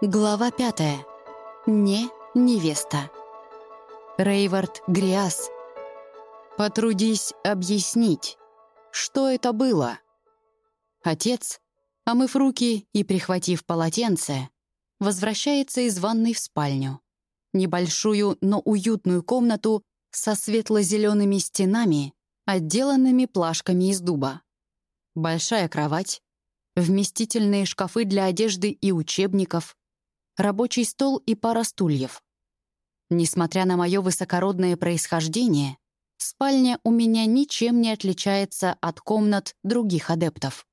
Глава пятая. Не невеста. Рейвард Гриас. Потрудись объяснить, что это было. Отец, омыв руки и прихватив полотенце, возвращается из ванной в спальню. Небольшую, но уютную комнату со светло-зелеными стенами, отделанными плашками из дуба. Большая кровать, вместительные шкафы для одежды и учебников, рабочий стол и пара стульев. Несмотря на мое высокородное происхождение, спальня у меня ничем не отличается от комнат других адептов.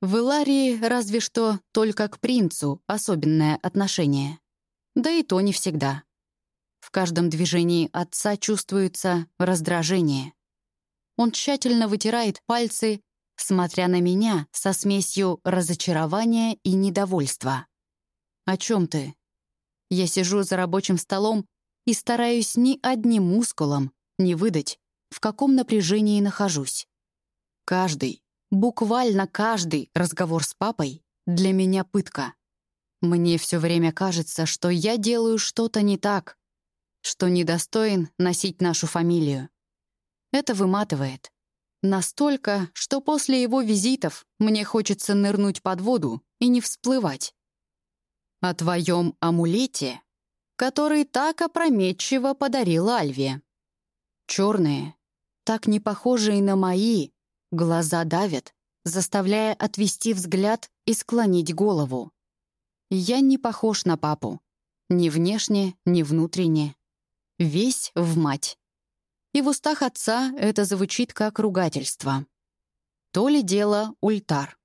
В Иларии разве что только к принцу особенное отношение. Да и то не всегда. В каждом движении отца чувствуется раздражение. Он тщательно вытирает пальцы, смотря на меня со смесью разочарования и недовольства. «О чем ты?» Я сижу за рабочим столом и стараюсь ни одним мускулом не выдать, в каком напряжении нахожусь. Каждый, буквально каждый разговор с папой для меня пытка. Мне все время кажется, что я делаю что-то не так, что недостоин носить нашу фамилию. Это выматывает. Настолько, что после его визитов мне хочется нырнуть под воду и не всплывать о твоем амулете, который так опрометчиво подарил Альве. Черные, так не похожие на мои, глаза давят, заставляя отвести взгляд и склонить голову. Я не похож на папу. Ни внешне, ни внутренне. Весь в мать. И в устах отца это звучит как ругательство. То ли дело ультар.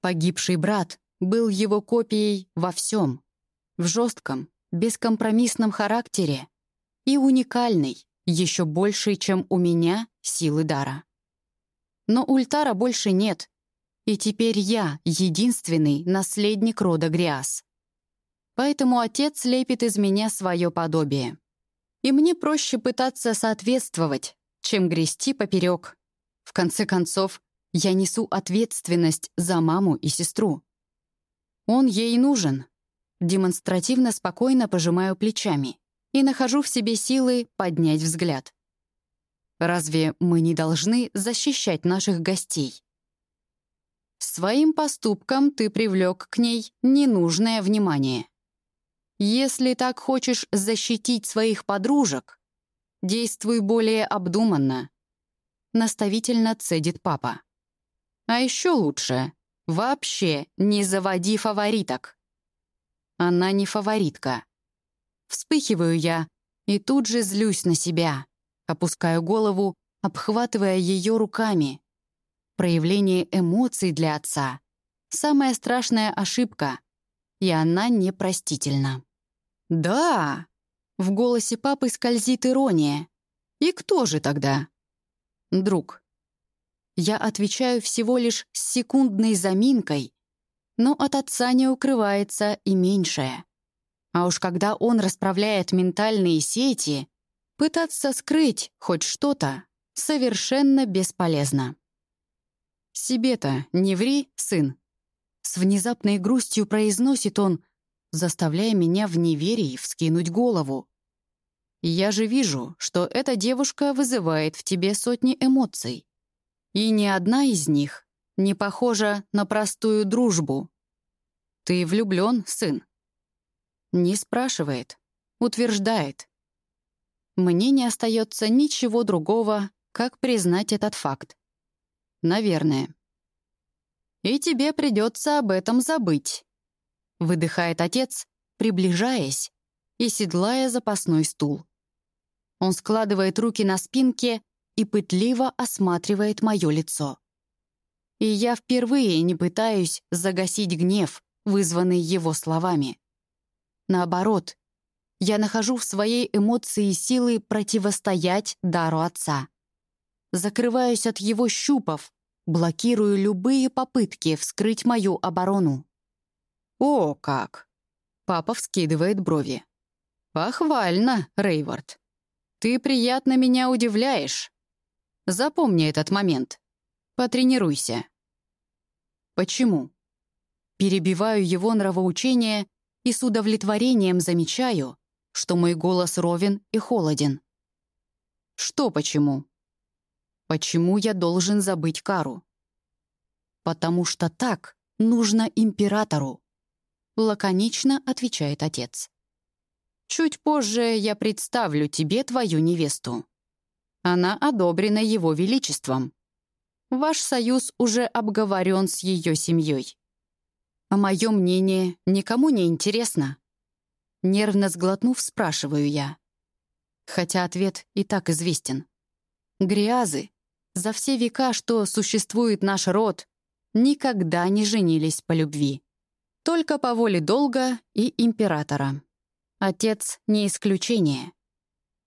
Погибший брат, был его копией во всем. В жестком, бескомпромиссном характере и уникальной, еще большей, чем у меня, силы дара. Но Ультара больше нет, и теперь я единственный наследник рода Гриас. Поэтому отец лепит из меня свое подобие. И мне проще пытаться соответствовать, чем грести поперек. В конце концов, я несу ответственность за маму и сестру. Он ей нужен. Демонстративно спокойно пожимаю плечами и нахожу в себе силы поднять взгляд. Разве мы не должны защищать наших гостей? Своим поступком ты привлек к ней ненужное внимание. Если так хочешь защитить своих подружек, действуй более обдуманно. Наставительно цедит папа. А еще лучше Вообще не заводи фавориток. Она не фаворитка. Вспыхиваю я и тут же злюсь на себя. Опускаю голову, обхватывая ее руками. Проявление эмоций для отца — самая страшная ошибка, и она непростительна. «Да!» — в голосе папы скользит ирония. «И кто же тогда?» «Друг, я отвечаю всего лишь с секундной заминкой, но от отца не укрывается и меньшее. А уж когда он расправляет ментальные сети, пытаться скрыть хоть что-то совершенно бесполезно. «Себе-то не ври, сын!» С внезапной грустью произносит он, заставляя меня в неверии вскинуть голову. «Я же вижу, что эта девушка вызывает в тебе сотни эмоций. И ни одна из них не похожа на простую дружбу. «Ты влюблен, сын?» Не спрашивает, утверждает. Мне не остается ничего другого, как признать этот факт. Наверное. «И тебе придется об этом забыть», — выдыхает отец, приближаясь и седлая запасной стул. Он складывает руки на спинке и пытливо осматривает мое лицо. И я впервые не пытаюсь загасить гнев, вызванный его словами. Наоборот, я нахожу в своей эмоции силы противостоять дару отца. Закрываюсь от его щупов, блокирую любые попытки вскрыть мою оборону. «О, как!» — папа вскидывает брови. «Похвально, Рейвард. Ты приятно меня удивляешь. Запомни этот момент. Потренируйся. Почему? Перебиваю его нравоучение и с удовлетворением замечаю, что мой голос ровен и холоден. Что почему? Почему я должен забыть Кару? Потому что так нужно императору, лаконично отвечает отец. Чуть позже я представлю тебе твою невесту. Она одобрена его величеством. Ваш союз уже обговорен с ее семьей. А мое мнение никому не интересно. Нервно сглотнув, спрашиваю я. Хотя ответ и так известен. Гриазы, за все века, что существует наш род, никогда не женились по любви. Только по воле долга и императора. Отец — не исключение.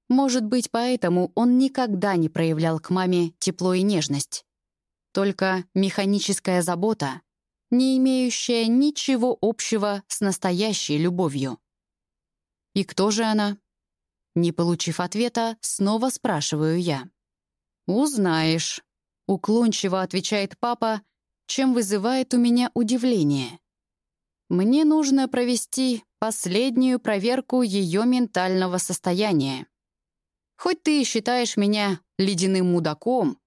Может быть, поэтому он никогда не проявлял к маме тепло и нежность. Только механическая забота, не имеющая ничего общего с настоящей любовью. «И кто же она?» Не получив ответа, снова спрашиваю я. «Узнаешь», — уклончиво отвечает папа, чем вызывает у меня удивление. «Мне нужно провести последнюю проверку ее ментального состояния. Хоть ты и считаешь меня ледяным мудаком,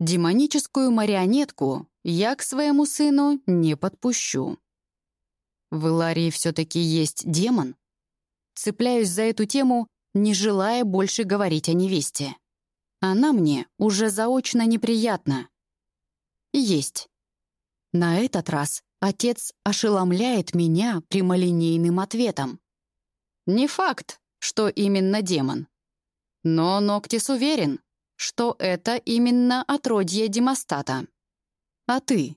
демоническую марионетку я к своему сыну не подпущу. В Иларии все-таки есть демон? Цепляюсь за эту тему, не желая больше говорить о невесте. Она мне уже заочно неприятна. Есть. На этот раз отец ошеломляет меня прямолинейным ответом. Не факт, что именно демон. Но Ноктис уверен, что это именно отродье Демостата. А ты?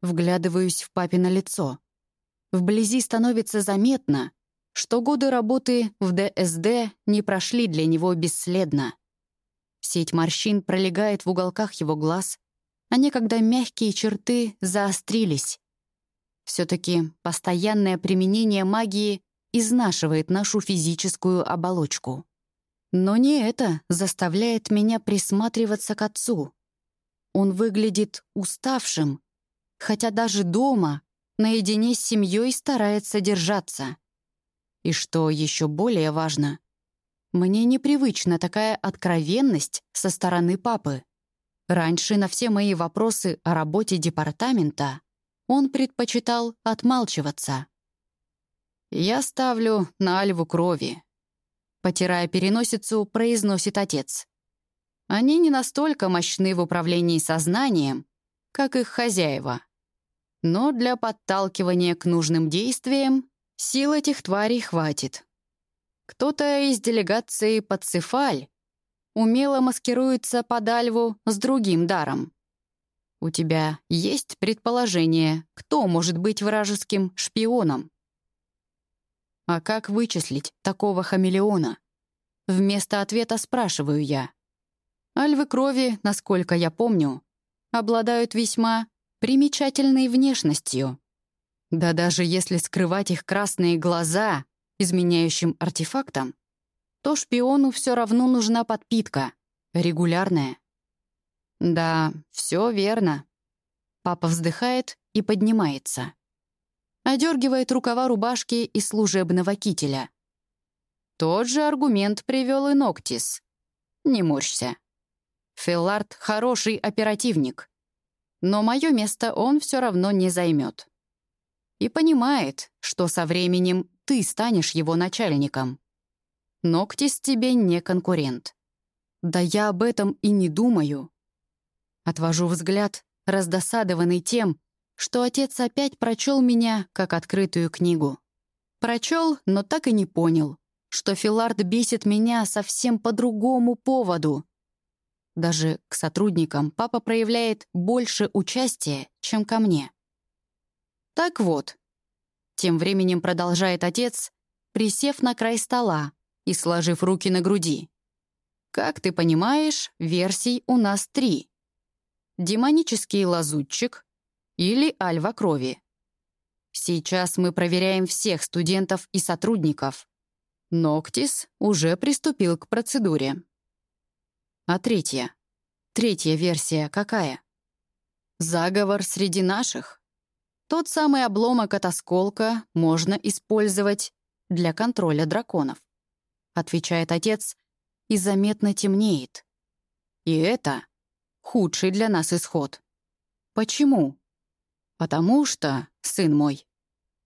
Вглядываюсь в папино лицо. Вблизи становится заметно, что годы работы в ДСД не прошли для него бесследно. Сеть морщин пролегает в уголках его глаз, а некогда мягкие черты заострились. Все-таки постоянное применение магии изнашивает нашу физическую оболочку. Но не это заставляет меня присматриваться к отцу. Он выглядит уставшим, хотя даже дома, наедине с семьей, старается держаться. И что еще более важно, мне непривычна такая откровенность со стороны папы. Раньше на все мои вопросы о работе департамента он предпочитал отмалчиваться. «Я ставлю на альву крови», Потирая переносицу, произносит отец. Они не настолько мощны в управлении сознанием, как их хозяева. Но для подталкивания к нужным действиям сил этих тварей хватит. Кто-то из делегации Пацифаль умело маскируется под Альву с другим даром. У тебя есть предположение, кто может быть вражеским шпионом? А как вычислить такого хамелеона? Вместо ответа спрашиваю я. Альвы крови, насколько я помню, обладают весьма примечательной внешностью. Да даже если скрывать их красные глаза изменяющим артефактом, то шпиону все равно нужна подпитка, регулярная. Да, все верно. Папа вздыхает и поднимается одергивает рукава рубашки и служебного кителя. Тот же аргумент привел и Ноктис. Не морщся. Филлард — хороший оперативник, но мое место он все равно не займет. И понимает, что со временем ты станешь его начальником. Ноктис тебе не конкурент. Да я об этом и не думаю. Отвожу взгляд, раздосадованный тем, что отец опять прочел меня как открытую книгу. Прочел, но так и не понял, что Филард бесит меня совсем по другому поводу. Даже к сотрудникам папа проявляет больше участия, чем ко мне. Так вот, тем временем продолжает отец, присев на край стола и сложив руки на груди. Как ты понимаешь, версий у нас три. Демонический лазутчик, или альва крови. Сейчас мы проверяем всех студентов и сотрудников. Ноктис уже приступил к процедуре. А третья? Третья версия какая? Заговор среди наших? Тот самый обломок от осколка можно использовать для контроля драконов, отвечает отец и заметно темнеет. И это худший для нас исход. Почему? Потому что, сын мой,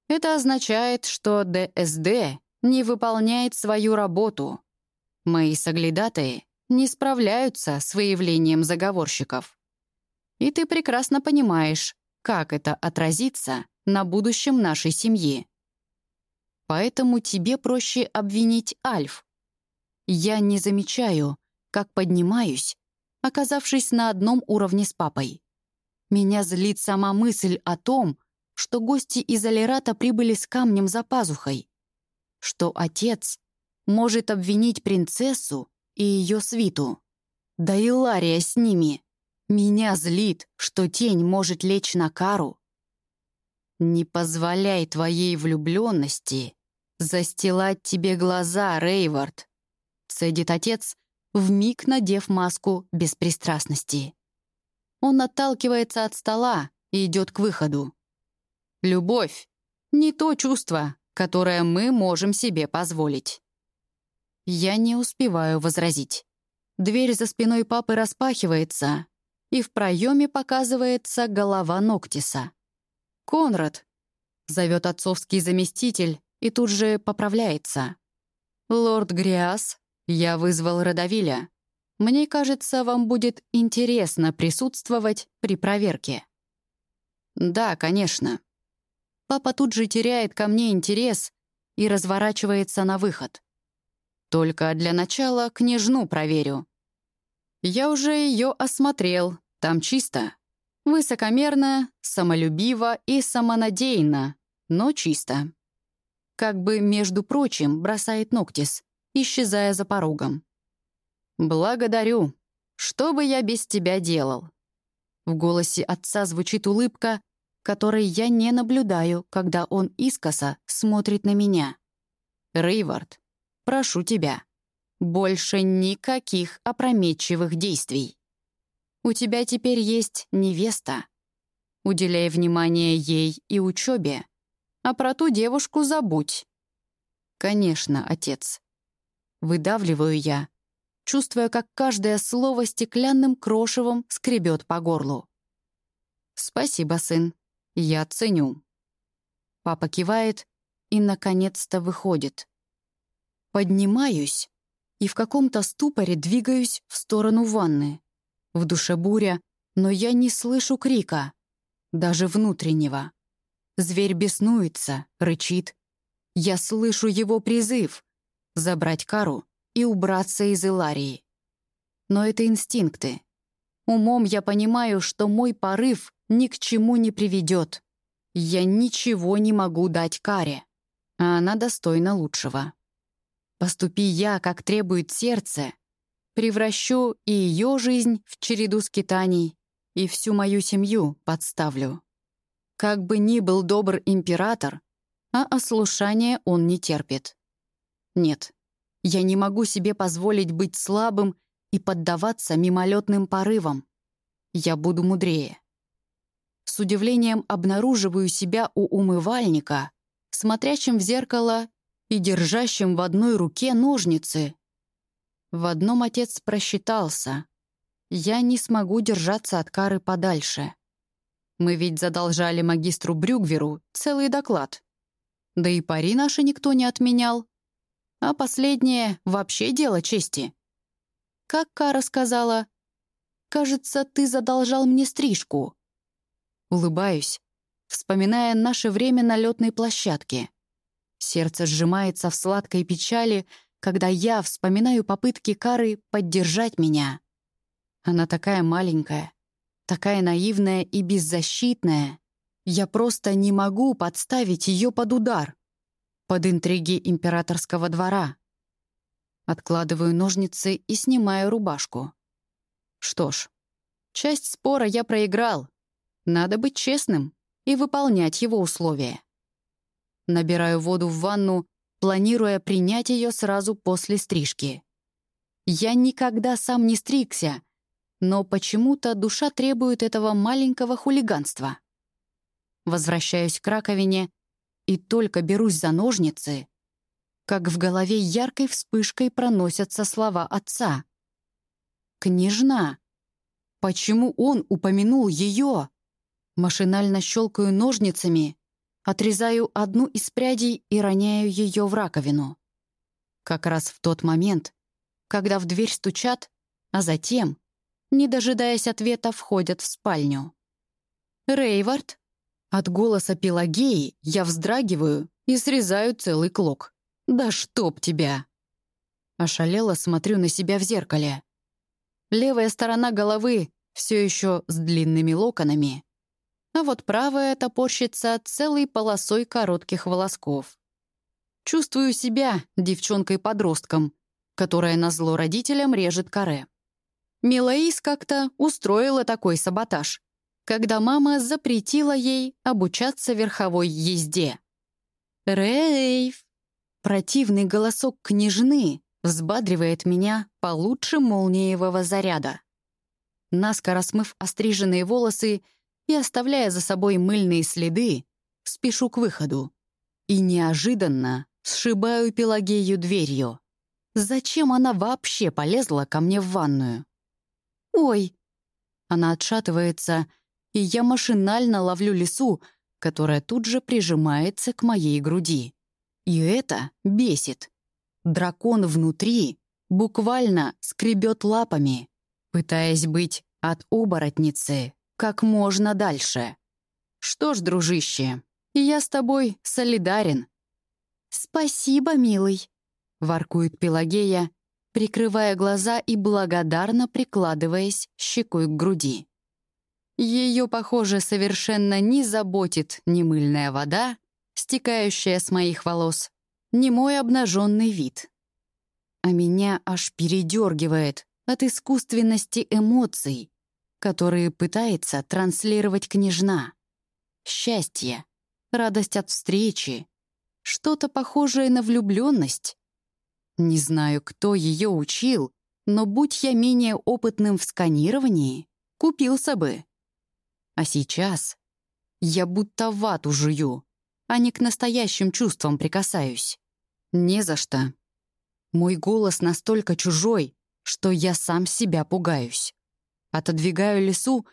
это означает, что ДСД не выполняет свою работу. Мои соглядатые не справляются с выявлением заговорщиков. И ты прекрасно понимаешь, как это отразится на будущем нашей семьи. Поэтому тебе проще обвинить Альф. Я не замечаю, как поднимаюсь, оказавшись на одном уровне с папой. Меня злит сама мысль о том, что гости из Алирата прибыли с камнем за пазухой, что отец может обвинить принцессу и ее свиту. Да и Лария с ними. Меня злит, что тень может лечь на кару. Не позволяй твоей влюбленности застилать тебе глаза, Рейвард, цедит отец, вмиг надев маску беспристрастности. Он отталкивается от стола и идет к выходу. Любовь — не то чувство, которое мы можем себе позволить. Я не успеваю возразить. Дверь за спиной папы распахивается, и в проеме показывается голова Ноктиса. «Конрад!» — зовет отцовский заместитель и тут же поправляется. «Лорд Гриас, я вызвал Родовиля. Мне кажется, вам будет интересно присутствовать при проверке». «Да, конечно». Папа тут же теряет ко мне интерес и разворачивается на выход. Только для начала княжну проверю. Я уже ее осмотрел, там чисто. Высокомерно, самолюбиво и самонадеянно, но чисто. Как бы, между прочим, бросает Ноктис, исчезая за порогом. «Благодарю. Что бы я без тебя делал?» В голосе отца звучит улыбка, которой я не наблюдаю, когда он искоса смотрит на меня. «Рейвард, прошу тебя, больше никаких опрометчивых действий. У тебя теперь есть невеста. Уделяй внимание ей и учебе, а про ту девушку забудь. Конечно, отец. Выдавливаю я, чувствуя, как каждое слово стеклянным крошевом скребет по горлу. «Спасибо, сын. Я ценю». Папа кивает и, наконец-то, выходит. Поднимаюсь и в каком-то ступоре двигаюсь в сторону ванны. В душе буря, но я не слышу крика, даже внутреннего. Зверь беснуется, рычит. Я слышу его призыв — забрать кару и убраться из Иларии. Но это инстинкты. Умом я понимаю, что мой порыв ни к чему не приведет. Я ничего не могу дать каре, а она достойна лучшего. Поступи я, как требует сердце, превращу и ее жизнь в череду скитаний, и всю мою семью подставлю. Как бы ни был добр император, а ослушания он не терпит. Нет, я не могу себе позволить быть слабым и поддаваться мимолетным порывам. Я буду мудрее. С удивлением обнаруживаю себя у умывальника, смотрящим в зеркало и держащим в одной руке ножницы. В одном отец просчитался. Я не смогу держаться от кары подальше. Мы ведь задолжали магистру Брюгверу целый доклад. Да и пари наши никто не отменял. А последнее — вообще дело чести. Как Кара сказала, «Кажется, ты задолжал мне стрижку». Улыбаюсь, вспоминая наше время на летной площадке. Сердце сжимается в сладкой печали, когда я вспоминаю попытки Кары поддержать меня. Она такая маленькая, такая наивная и беззащитная. Я просто не могу подставить ее под удар, под интриги императорского двора. Откладываю ножницы и снимаю рубашку. Что ж, часть спора я проиграл. Надо быть честным и выполнять его условия. Набираю воду в ванну, планируя принять ее сразу после стрижки. Я никогда сам не стригся, но почему-то душа требует этого маленького хулиганства. возвращаюсь к раковине и только берусь за ножницы, как в голове яркой вспышкой проносятся слова отца. «Княжна! Почему он упомянул ее?» Машинально щелкаю ножницами, отрезаю одну из прядей и роняю ее в раковину. Как раз в тот момент, когда в дверь стучат, а затем, не дожидаясь ответа, входят в спальню. «Рейвард?» От голоса Пелагеи я вздрагиваю и срезаю целый клок. «Да чтоб тебя!» Ошалело смотрю на себя в зеркале. Левая сторона головы все еще с длинными локонами, а вот правая топорщится целой полосой коротких волосков. Чувствую себя девчонкой-подростком, которая назло родителям режет каре. Милаис как-то устроила такой саботаж, когда мама запретила ей обучаться верховой езде. «Рейв!» Противный голосок княжны взбадривает меня получше молниевого заряда. Наскоро смыв остриженные волосы и оставляя за собой мыльные следы, спешу к выходу. И неожиданно сшибаю Пелагею дверью. Зачем она вообще полезла ко мне в ванную? «Ой!» Она отшатывается, и я машинально ловлю лису, которая тут же прижимается к моей груди. И это бесит. Дракон внутри буквально скребет лапами, пытаясь быть от оборотницы как можно дальше. Что ж, дружище, я с тобой солидарен. «Спасибо, милый», — воркует Пелагея, прикрывая глаза и благодарно прикладываясь щекой к груди. Ее, похоже, совершенно не заботит ни мыльная вода, стекающая с моих волос, ни мой обнаженный вид. А меня аж передергивает от искусственности эмоций, которые пытается транслировать княжна. Счастье, радость от встречи, что-то похожее на влюбленность. Не знаю, кто ее учил, но будь я менее опытным в сканировании, купился бы. А сейчас я будто вату жую, а не к настоящим чувствам прикасаюсь. Не за что. Мой голос настолько чужой, что я сам себя пугаюсь. Отодвигаю лесу,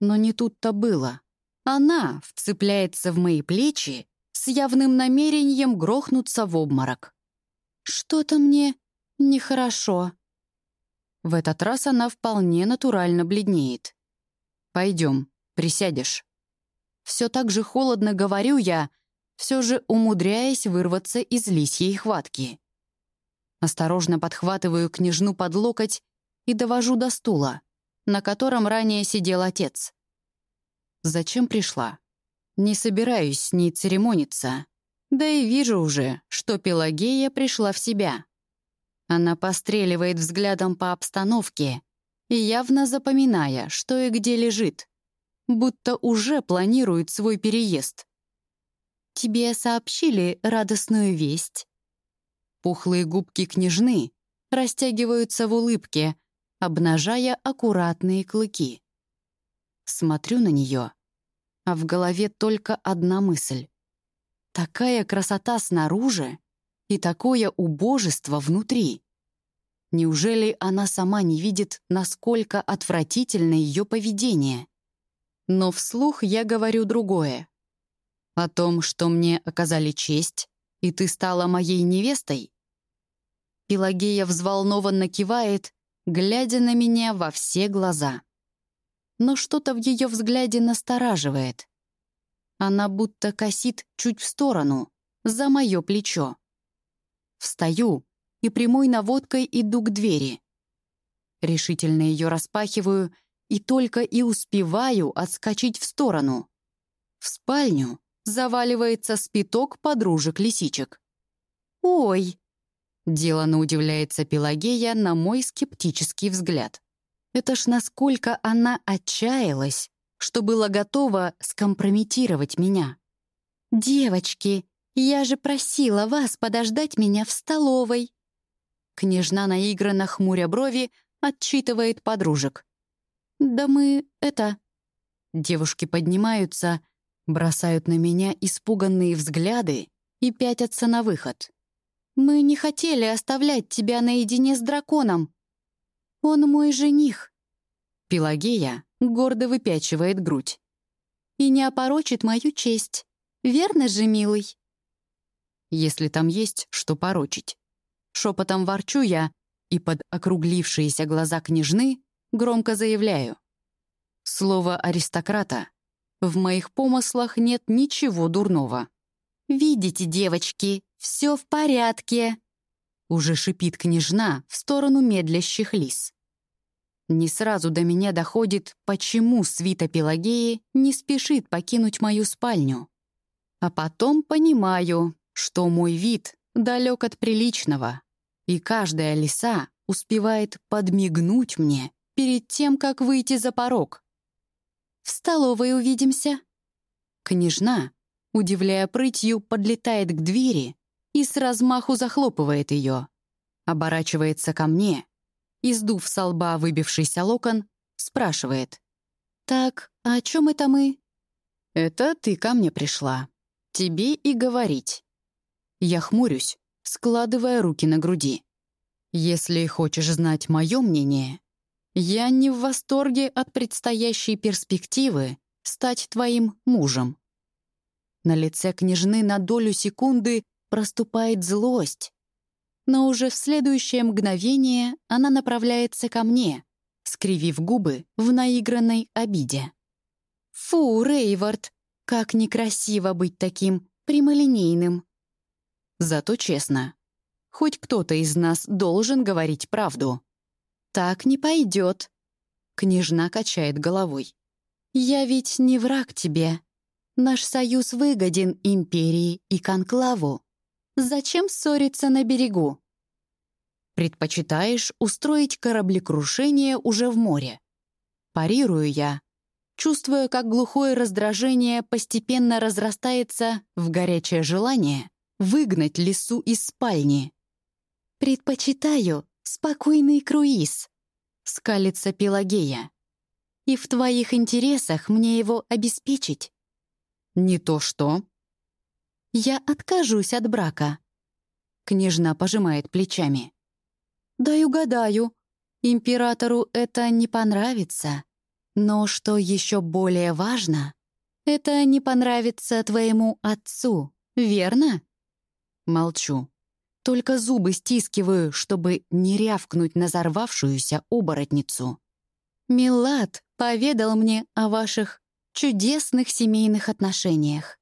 но не тут-то было. Она вцепляется в мои плечи с явным намерением грохнуться в обморок. «Что-то мне нехорошо». В этот раз она вполне натурально бледнеет. Пойдем, Присядешь». Все так же холодно говорю я, все же умудряясь вырваться из лисьей хватки. Осторожно подхватываю княжну под локоть и довожу до стула, на котором ранее сидел отец. Зачем пришла? Не собираюсь с ней церемониться. Да и вижу уже, что Пелагея пришла в себя. Она постреливает взглядом по обстановке, явно запоминая, что и где лежит будто уже планирует свой переезд. «Тебе сообщили радостную весть?» Пухлые губки княжны растягиваются в улыбке, обнажая аккуратные клыки. Смотрю на нее, а в голове только одна мысль. Такая красота снаружи и такое убожество внутри. Неужели она сама не видит, насколько отвратительно ее поведение? Но вслух я говорю другое. О том, что мне оказали честь, и ты стала моей невестой? Пелагея взволнованно кивает, глядя на меня во все глаза. Но что-то в ее взгляде настораживает. Она будто косит чуть в сторону, за мое плечо. Встаю и прямой наводкой иду к двери. Решительно ее распахиваю — и только и успеваю отскочить в сторону. В спальню заваливается спиток подружек-лисичек. «Ой!» — делано удивляется Пелагея на мой скептический взгляд. Это ж насколько она отчаялась, что была готова скомпрометировать меня. «Девочки, я же просила вас подождать меня в столовой!» Княжна наигранно хмуря брови отчитывает подружек. «Да мы... это...» Девушки поднимаются, Бросают на меня испуганные взгляды и пятятся на выход. «Мы не хотели оставлять тебя наедине с драконом. Он мой жених». Пелагея гордо выпячивает грудь. «И не опорочит мою честь. Верно же, милый?» Если там есть что порочить. Шепотом ворчу я и под округлившиеся глаза княжны громко заявляю. Слово «аристократа» в моих помыслах нет ничего дурного. «Видите, девочки, все в порядке!» Уже шипит княжна в сторону медлящих лис. Не сразу до меня доходит, почему свита Пелагеи не спешит покинуть мою спальню. А потом понимаю, что мой вид далек от приличного, и каждая лиса успевает подмигнуть мне перед тем, как выйти за порог. «В столовой увидимся». Княжна, удивляя прытью, подлетает к двери и с размаху захлопывает ее. Оборачивается ко мне и, сдув со лба выбившийся локон, спрашивает. «Так, а о чем это мы?» «Это ты ко мне пришла. Тебе и говорить». Я хмурюсь, складывая руки на груди. «Если хочешь знать мое мнение, я не в восторге от предстоящей перспективы стать твоим мужем». На лице княжны на долю секунды проступает злость. Но уже в следующее мгновение она направляется ко мне, скривив губы в наигранной обиде. «Фу, Рейвард, как некрасиво быть таким прямолинейным!» Зато честно. Хоть кто-то из нас должен говорить правду. «Так не пойдет», — княжна качает головой. «Я ведь не враг тебе. Наш союз выгоден империи и конклаву. Зачем ссориться на берегу? Предпочитаешь устроить кораблекрушение уже в море? Парирую я, чувствуя, как глухое раздражение постепенно разрастается в горячее желание выгнать лису из спальни. «Предпочитаю спокойный круиз», — скалится Пелагея. «И в твоих интересах мне его обеспечить». «Не то что?» «Я откажусь от брака». Княжна пожимает плечами. «Дай угадаю. Императору это не понравится. Но что еще более важно, это не понравится твоему отцу, верно?» Молчу. Только зубы стискиваю, чтобы не рявкнуть на зарвавшуюся оборотницу. «Милад поведал мне о ваших чудесных семейных отношениях».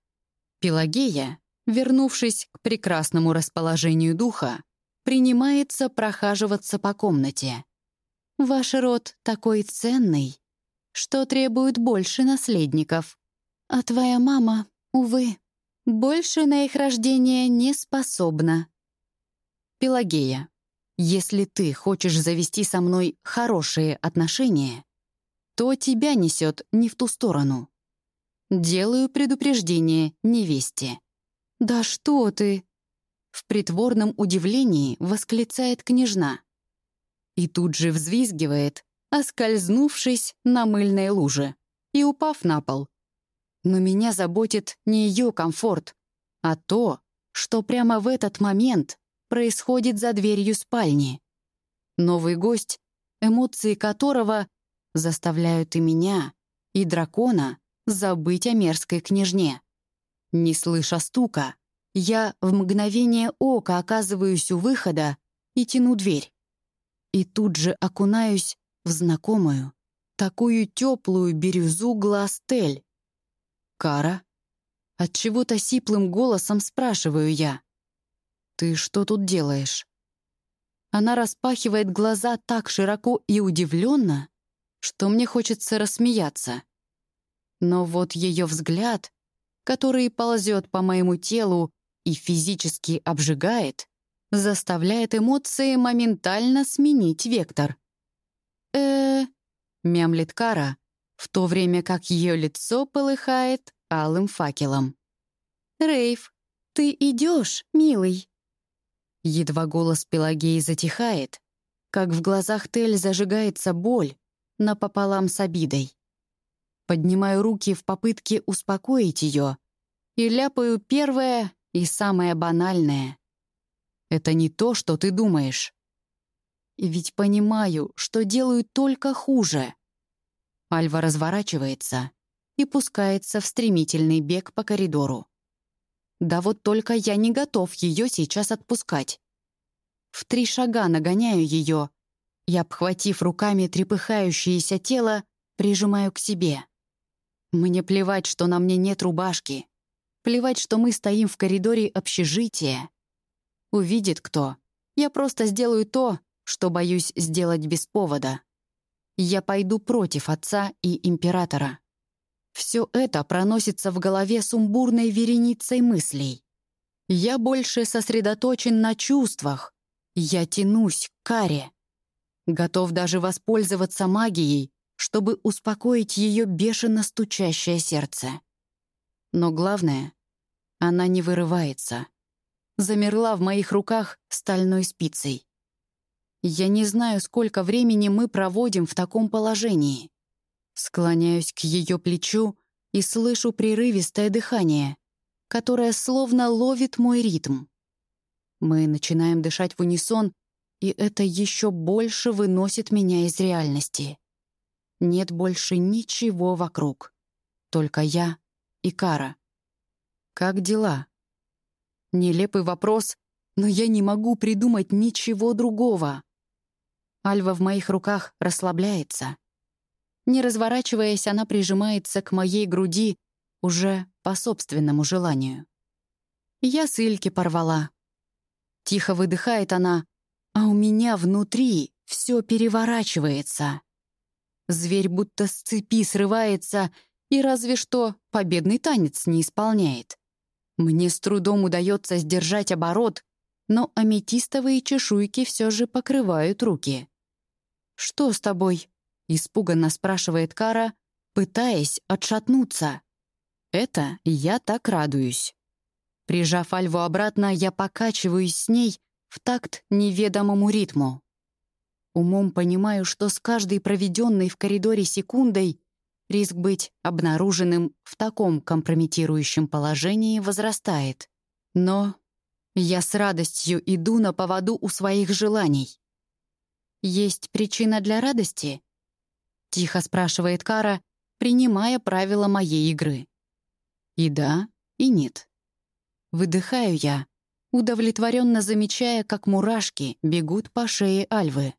Пелагея, вернувшись к прекрасному расположению духа, принимается прохаживаться по комнате. «Ваш род такой ценный, что требует больше наследников. А твоя мама, увы, больше на их рождение не способна». Пелагея, если ты хочешь завести со мной хорошие отношения, то тебя несет не в ту сторону. Делаю предупреждение невесте. «Да что ты!» В притворном удивлении восклицает княжна. И тут же взвизгивает, оскользнувшись на мыльной луже и упав на пол. Но меня заботит не ее комфорт, а то, что прямо в этот момент происходит за дверью спальни. Новый гость, эмоции которого заставляют и меня, и дракона забыть о мерзкой княжне. Не слыша стука, я в мгновение ока оказываюсь у выхода и тяну дверь. И тут же окунаюсь в знакомую, такую теплую бирюзу глаз Тель. «Кара?» От чего то сиплым голосом спрашиваю я. «Ты что тут делаешь?» Она распахивает глаза так широко и удивленно, что мне хочется рассмеяться. Но вот ее взгляд, который ползет по моему телу и физически обжигает, заставляет эмоции моментально сменить вектор. э мямлит Кара, в то время как ее лицо полыхает алым факелом. «Рейв, ты идешь, милый?» Едва голос Пелагеи затихает, как в глазах Тель зажигается боль напополам с обидой. поднимаю руки в попытке успокоить ее и ляпаю первое и самое банальное. Это не то, что ты думаешь. И ведь понимаю, что делаю только хуже. Альва разворачивается и пускается в стремительный бег по коридору. Да вот только я не готов ее сейчас отпускать. В три шага нагоняю ее и, обхватив руками трепыхающееся тело, прижимаю к себе. Мне плевать, что на мне нет рубашки. Плевать, что мы стоим в коридоре общежития. Увидит кто. Я просто сделаю то, что боюсь сделать без повода. Я пойду против отца и императора. Все это проносится в голове сумбурной вереницей мыслей. Я больше сосредоточен на чувствах. Я тянусь к каре. Готов даже воспользоваться магией, чтобы успокоить ее бешено стучащее сердце. Но главное, она не вырывается. Замерла в моих руках стальной спицей. Я не знаю, сколько времени мы проводим в таком положении. Склоняюсь к ее плечу и слышу прерывистое дыхание, которое словно ловит мой ритм. Мы начинаем дышать в унисон, и это еще больше выносит меня из реальности. Нет больше ничего вокруг. Только я и Кара. Как дела? Нелепый вопрос, но я не могу придумать ничего другого. Альва в моих руках расслабляется. Не разворачиваясь, она прижимается к моей груди уже по собственному желанию. Я с Ильки порвала. Тихо выдыхает она, а у меня внутри все переворачивается. Зверь будто с цепи срывается и разве что победный танец не исполняет. Мне с трудом удается сдержать оборот, но аметистовые чешуйки все же покрывают руки. «Что с тобой?» — испуганно спрашивает Кара, пытаясь отшатнуться. «Это я так радуюсь». Прижав Альву обратно, я покачиваюсь с ней в такт неведомому ритму. Умом понимаю, что с каждой проведенной в коридоре секундой риск быть обнаруженным в таком компрометирующем положении возрастает. Но я с радостью иду на поводу у своих желаний. «Есть причина для радости?» — тихо спрашивает Кара, принимая правила моей игры. И да, и нет. Выдыхаю я, удовлетворенно замечая, как мурашки бегут по шее Альвы.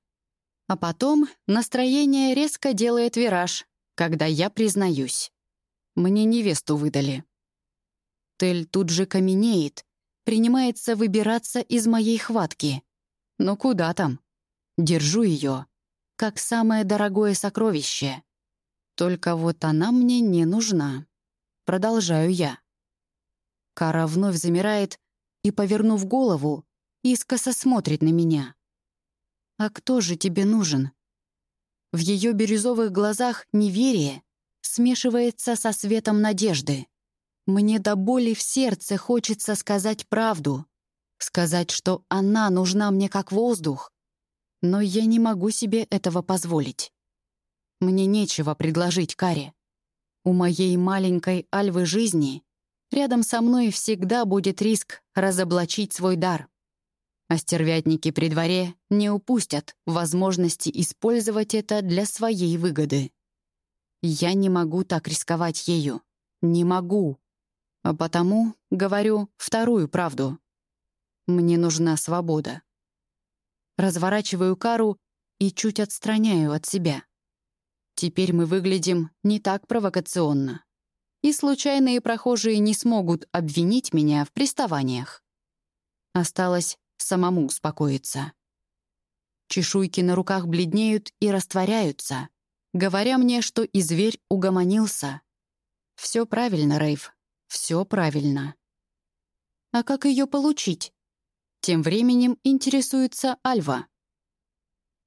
А потом настроение резко делает вираж, когда я признаюсь. Мне невесту выдали. Тель тут же каменеет, принимается выбираться из моей хватки. Но куда там? Держу ее, как самое дорогое сокровище. Только вот она мне не нужна. Продолжаю я. Кара вновь замирает и, повернув голову, искоса смотрит на меня. «А кто же тебе нужен?» В ее бирюзовых глазах неверие смешивается со светом надежды. Мне до боли в сердце хочется сказать правду. Сказать, что она нужна мне как воздух, но я не могу себе этого позволить. Мне нечего предложить Каре. У моей маленькой Альвы жизни рядом со мной всегда будет риск разоблачить свой дар. Остервятники при дворе не упустят возможности использовать это для своей выгоды. Я не могу так рисковать ею. Не могу. А потому говорю вторую правду. Мне нужна свобода разворачиваю кару и чуть отстраняю от себя. Теперь мы выглядим не так провокационно. И случайные прохожие не смогут обвинить меня в приставаниях. Осталось самому успокоиться. Чешуйки на руках бледнеют и растворяются, говоря мне, что и зверь угомонился. Все правильно, Рейв, все правильно. А как ее получить? Тем временем интересуется Альва.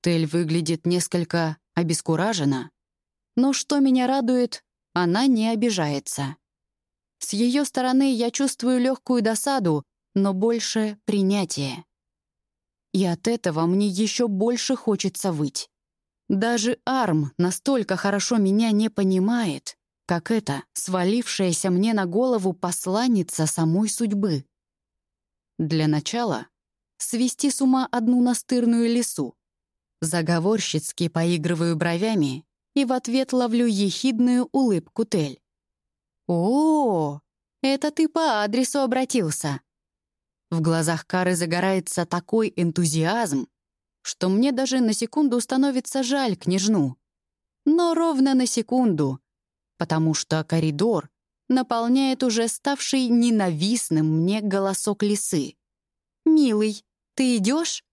Тель выглядит несколько обескуражена, но что меня радует, она не обижается. С ее стороны я чувствую легкую досаду, но больше принятие. И от этого мне еще больше хочется выть. Даже Арм настолько хорошо меня не понимает, как эта, свалившаяся мне на голову посланница самой судьбы. Для начала свести с ума одну настырную лису. Заговорщицки поигрываю бровями и в ответ ловлю ехидную улыбку Тель. «О, это ты по адресу обратился!» В глазах Кары загорается такой энтузиазм, что мне даже на секунду становится жаль княжну. Но ровно на секунду, потому что коридор наполняет уже ставший ненавистным мне голосок лисы. «Милый, ты идешь?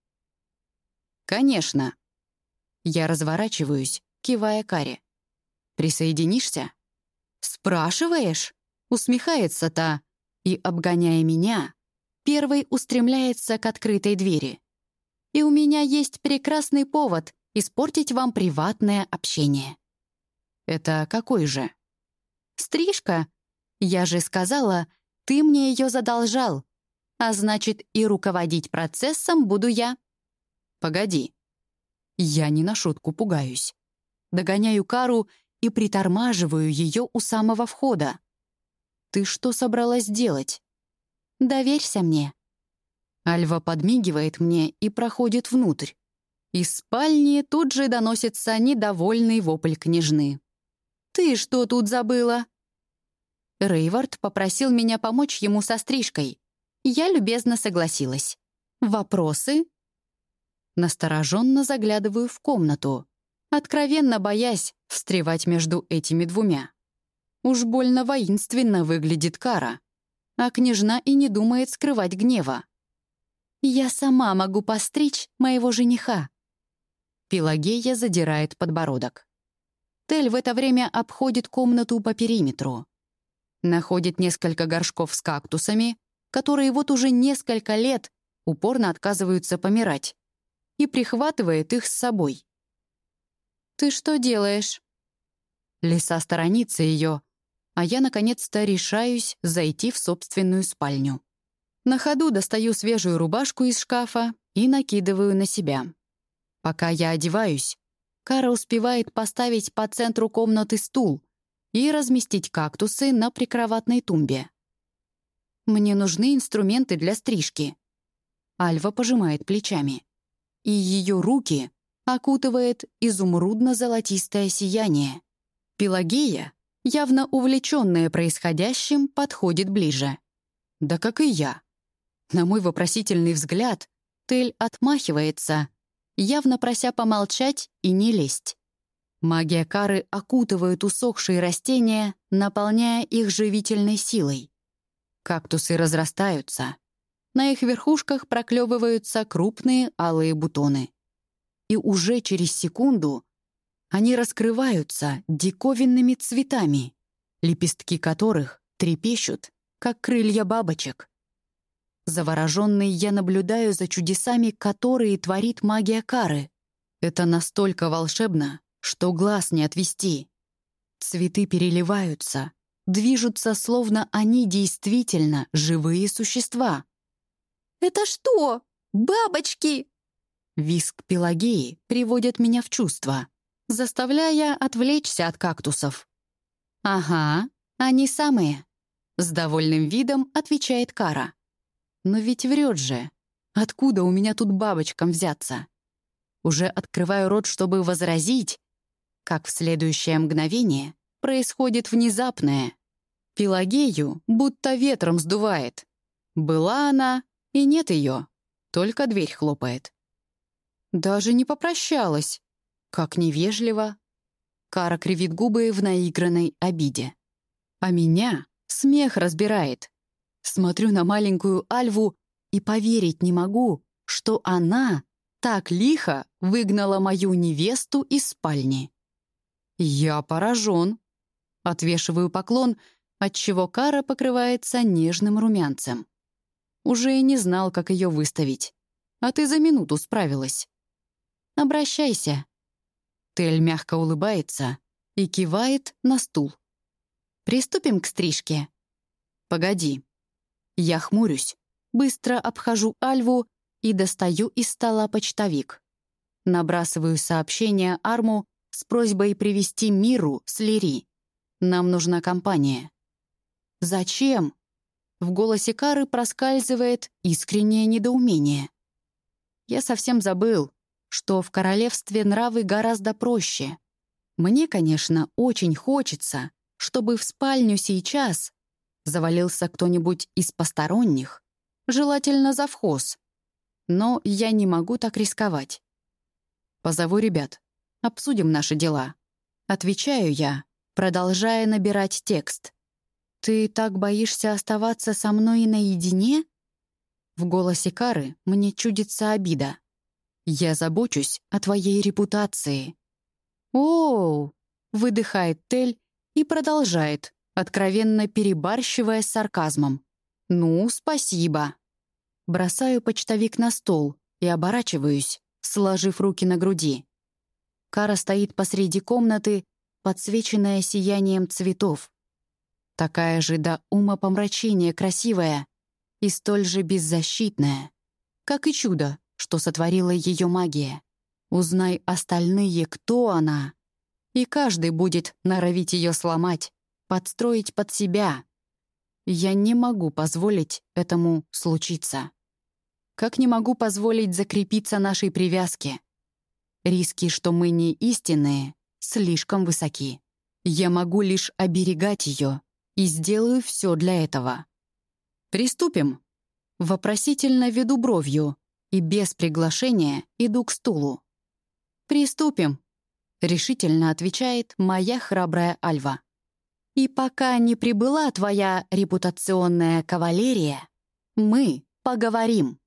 «Конечно». Я разворачиваюсь, кивая Каре. «Присоединишься?» «Спрашиваешь?» — усмехается та и, обгоняя меня, первой устремляется к открытой двери. «И у меня есть прекрасный повод испортить вам приватное общение». «Это какой же?» «Стрижка. Я же сказала, ты мне ее задолжал. А значит, и руководить процессом буду я». «Погоди». Я не на шутку пугаюсь. Догоняю Кару и притормаживаю ее у самого входа. «Ты что собралась делать?» «Доверься мне». Альва подмигивает мне и проходит внутрь. Из спальни тут же доносится недовольный вопль княжны. «Ты что тут забыла?» Рейвард попросил меня помочь ему со стрижкой. Я любезно согласилась. «Вопросы?» Настороженно заглядываю в комнату, откровенно боясь встревать между этими двумя. Уж больно воинственно выглядит Кара, а княжна и не думает скрывать гнева. «Я сама могу постричь моего жениха». Пелагея задирает подбородок. Тель в это время обходит комнату по периметру. Находит несколько горшков с кактусами, которые вот уже несколько лет упорно отказываются помирать, и прихватывает их с собой. «Ты что делаешь?» Лиса сторонится ее, а я, наконец-то, решаюсь зайти в собственную спальню. На ходу достаю свежую рубашку из шкафа и накидываю на себя. Пока я одеваюсь, Кара успевает поставить по центру комнаты стул и разместить кактусы на прикроватной тумбе. «Мне нужны инструменты для стрижки». Альва пожимает плечами. И ее руки окутывает изумрудно-золотистое сияние. Пелагея, явно увлеченная происходящим, подходит ближе. Да как и я. На мой вопросительный взгляд, Тель отмахивается явно прося помолчать и не лезть. Магия кары окутывает усохшие растения, наполняя их живительной силой. Кактусы разрастаются. На их верхушках проклевываются крупные алые бутоны. И уже через секунду они раскрываются диковинными цветами, лепестки которых трепещут, как крылья бабочек. Завороженный я наблюдаю за чудесами, которые творит магия кары. Это настолько волшебно, что глаз не отвести. Цветы переливаются, движутся, словно они действительно живые существа. «Это что? Бабочки?» Виск Пелагеи приводит меня в чувство, заставляя отвлечься от кактусов. «Ага, они самые», — с довольным видом отвечает Кара. Но ведь врет же. Откуда у меня тут бабочкам взяться? Уже открываю рот, чтобы возразить, как в следующее мгновение происходит внезапное. Пелагею будто ветром сдувает. Была она, и нет ее. Только дверь хлопает. Даже не попрощалась. Как невежливо. Кара кривит губы в наигранной обиде. А меня смех разбирает. Смотрю на маленькую Альву и поверить не могу, что она так лихо выгнала мою невесту из спальни. Я поражен. Отвешиваю поклон, отчего Кара покрывается нежным румянцем. Уже и не знал, как ее выставить. А ты за минуту справилась. Обращайся. Тель мягко улыбается и кивает на стул. Приступим к стрижке. Погоди. Я хмурюсь, быстро обхожу Альву и достаю из стола почтовик. Набрасываю сообщение Арму с просьбой привести Миру с Лири. Нам нужна компания». «Зачем?» В голосе Кары проскальзывает искреннее недоумение. Я совсем забыл, что в королевстве нравы гораздо проще. Мне, конечно, очень хочется, чтобы в спальню сейчас завалился кто-нибудь из посторонних, желательно завхоз. Но я не могу так рисковать. Позову ребят, обсудим наши дела. Отвечаю я, продолжая набирать текст. «Ты так боишься оставаться со мной наедине?» В голосе Кары мне чудится обида. «Я забочусь о твоей репутации». «Оу!» — выдыхает Тель и продолжает, откровенно перебарщивая с сарказмом. «Ну, спасибо». Бросаю почтовик на стол и оборачиваюсь, сложив руки на груди. Кара стоит посреди комнаты, подсвеченная сиянием цветов. Такая же до ума помрачения красивая и столь же беззащитная, как и чудо, что сотворила ее магия. Узнай остальные, кто она, и каждый будет норовить ее сломать, подстроить под себя. Я не могу позволить этому случиться. Как не могу позволить закрепиться нашей привязке. Риски, что мы не истинные, слишком высоки. Я могу лишь оберегать ее и сделаю все для этого. Приступим. Вопросительно веду бровью и без приглашения иду к стулу. «Приступим», — решительно отвечает моя храбрая Альва. «И пока не прибыла твоя репутационная кавалерия, мы поговорим».